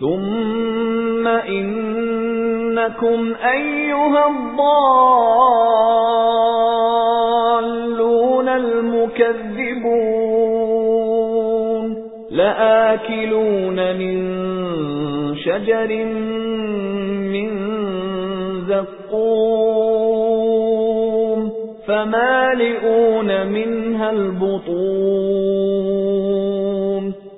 ثُمَّ إِنَّكُمْ أَيُّهَا الضَّالُّونَ الْمُكَذِّبُونَ لَآكِلُونَ مِنْ شَجَرٍ مِنْ زَقُّومٍ فَمَالِئُونَ مِنْهَا الْبُطُونَ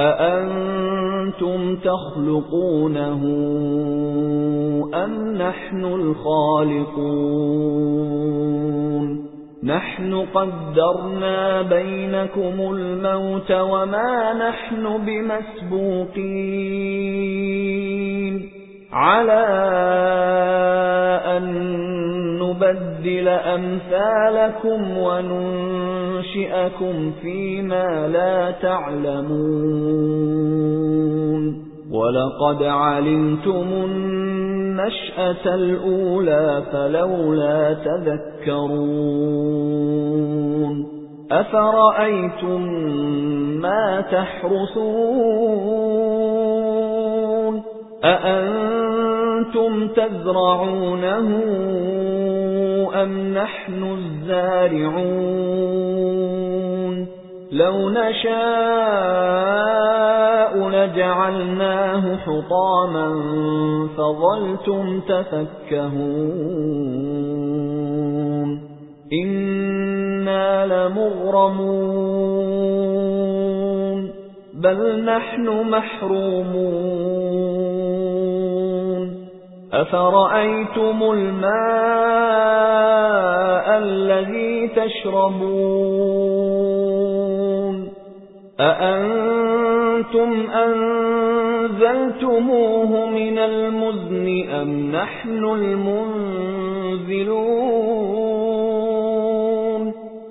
أَأَنْتُمْ تَخْلُقُونَهُ أَمْ نَحْنُ الْخَالِقُونَ؟ نَحْنُ قَدَّرْنَا بَيْنَكُمُ الْمَوْتَ وَمَا نَحْنُ بِمَسْبُوقِينَ. عَلَى نُبَدِّلَ أَمْثَالَكُمْ وَنُنشِئَكُمْ فِيمَا لَا تَعْلَمُونَ. وَلَقَدْ عَلِمْتُمُ النَّشْأَةَ الْأُولَى فَلَوْلَا تَذَكَّرُونَ. أَفَرَأَيْتُمْ مَا تَحْرُثُونَ؟ أَأَنْتُمْ تَزْرَعُونَهُ أَمْ نَحْنُ الزَّارِعُونَ لَوْ نَشَاءُ لَجَعَلْنَاهُ حُطَامًا فَظَلْتُمْ تَفَكَّهُونَ إِنَّا لَمُغْرَمُونَ بَلْ نَحْنُ مَحْرُومُونَ أَفَرَأَيْتُمُ الْمَاءَ الَّذِي تَشْرَبُونَ أَأَنْتُمْ أَنزَلْتُمُوهُ مِنَ الْمُزْنِ أَمْ نَحْنُ الْمُنزِلُونَ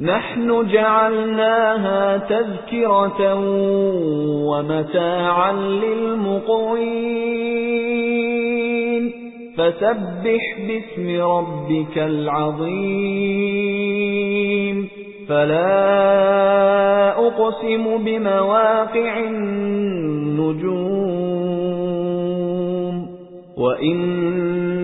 نَحْنُ جَعَلْنَاهَا تَذْكِرَةً وَمَتَاعًا لِلْمُقْوِينَ. فَسَبِّحْ بِاسْمِ رَبِّكَ الْعَظِيمِ. فَلَا أُقْسِمُ بِمَوَاقِعِ النُّجُومِ.